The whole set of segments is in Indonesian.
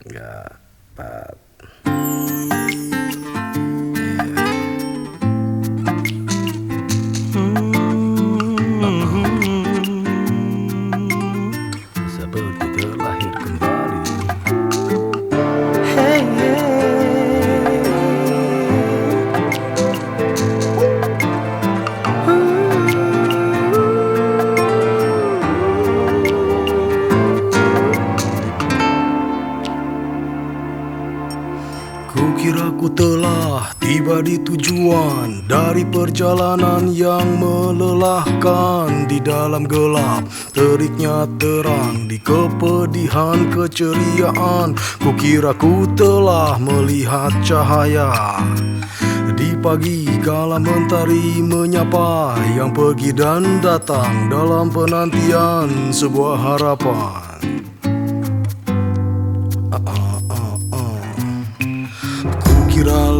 Enggak, Pat. Seperti terlahir kembali. Telah tiba di tujuan Dari perjalanan yang melelahkan Di dalam gelap. Teriknya terang Di kepedihan keceriaan. Kukira ku telah melihat cahaya. Di pagi kala mentari menyapa Yang pergi dan datang dalam penantian sebuah harapan. Ah, ah, ah,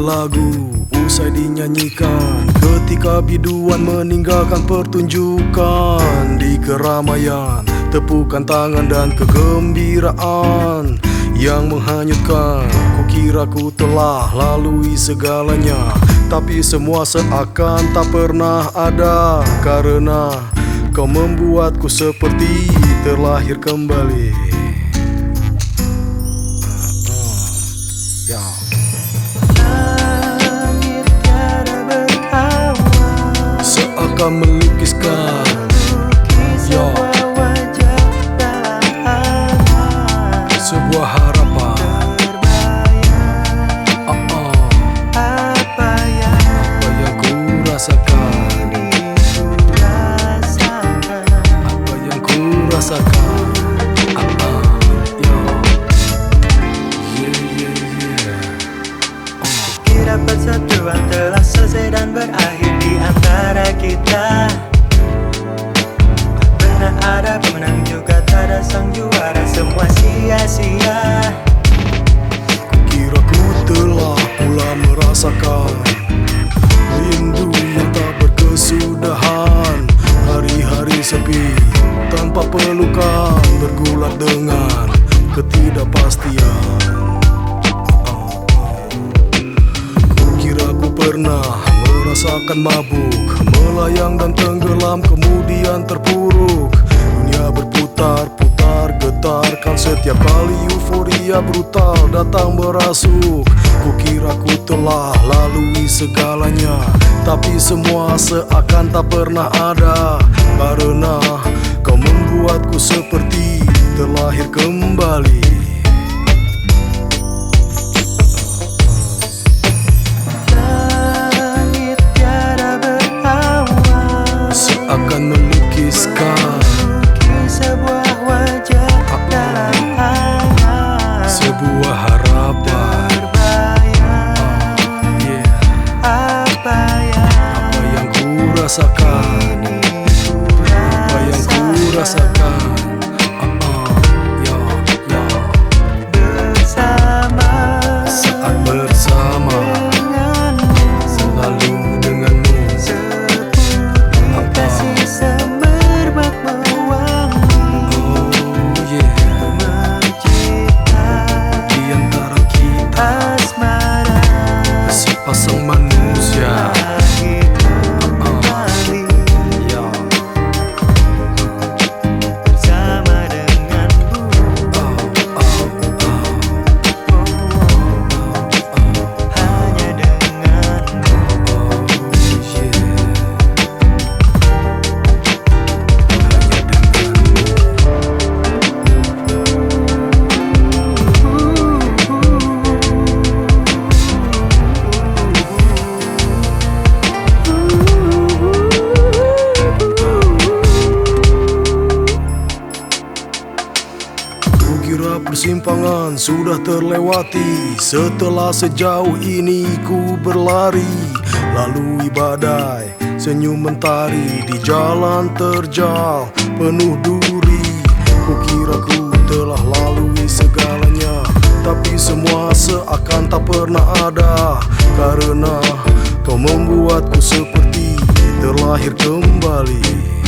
lagu usai dinyanyikan. Ketika biduan meninggalkan pertunjukan Di keramaian tepukan tangan dan kegembiraan Yang menghanyutkan. Kukira ku telah lalui segalanya Tapi semua seakan tak pernah ada. Karena kau membuatku seperti terlahir kembali. Ya. Seakan melukiskan. Lukis Yo. sebuah harapan. Apa yang apa yang ku rasakan? Apa yang ku rasakan Tanpa pelukan Bergulat dengan ketidakpastian. Kukira ku pernah merasakan mabuk Melayang dan tenggelam kemudian terpuruk. Dunia berputar-putar getarkan setiap kali euforia brutal datang merasuk Kukira ku telah lalui segalanya Tapi semua seakan tak pernah ada. Karena kau terlahir kembali. Langit tiada berawan Seakan melukiskan Lukis sebuah wajah dalam angan sebuah harapan. Terbayang Yeah, apa yang apa yang ku rasakan persimpangan sudah terlewati. Setelah sejauh ini ku berlari Lalui badai Senyum mentari di jalan terjal Penuh duri. Kukira ku telah lalui segalanya Tapi semua seakan tak pernah ada. Karena kau membuatku seperti terlahir kembali